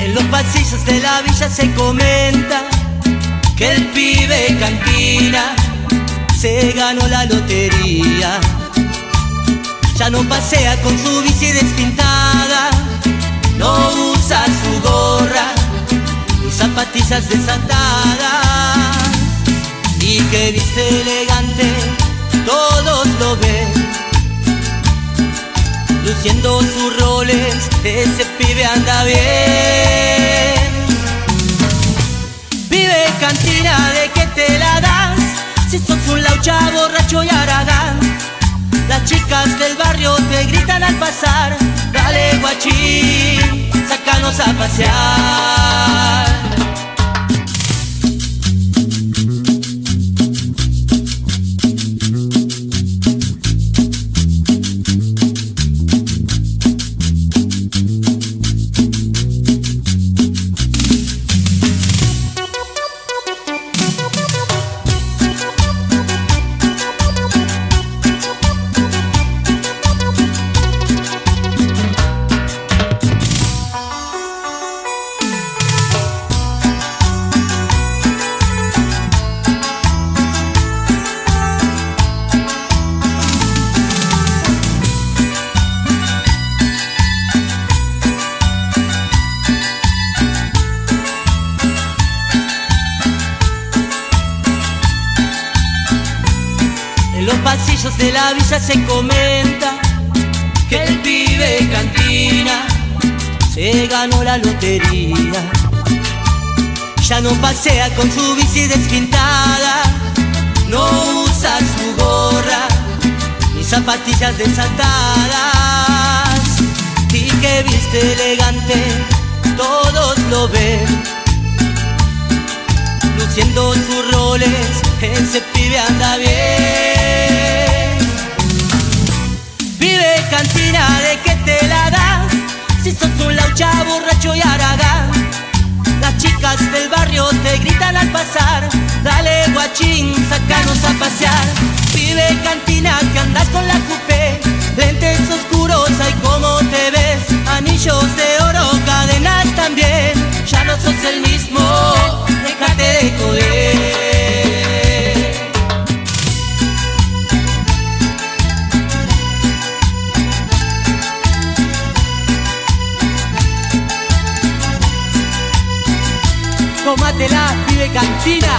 En los pasillos de la villa se comenta que el pibe cantina se ganó la lotería. Ya no pasea con su bici despintada, no usa su gorra ni zapatillas desatadas. Y que viste elegante, todos lo ven. Luciendo sus roles, ese pibe anda bien. Vive cantina de que te la das Si sos un laucha borracho y aragán. Las chicas del barrio te gritan al pasar Dale guachín, sácanos a pasear los pasillos de la villa se comenta que el pibe cantina se ganó la lotería. Ya no pasea con su bici despintada, no usa su gorra ni zapatillas desatadas. Y que viste elegante, todos lo ven luciendo sus roles, ese pibe anda bien. Laucha borracho y aragán. Las chicas del barrio te gritan al pasar, dale guachín, sácanos a pasear. Vive cantina que andas con la coupé, Tómatela, pibe cantina,